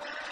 عباد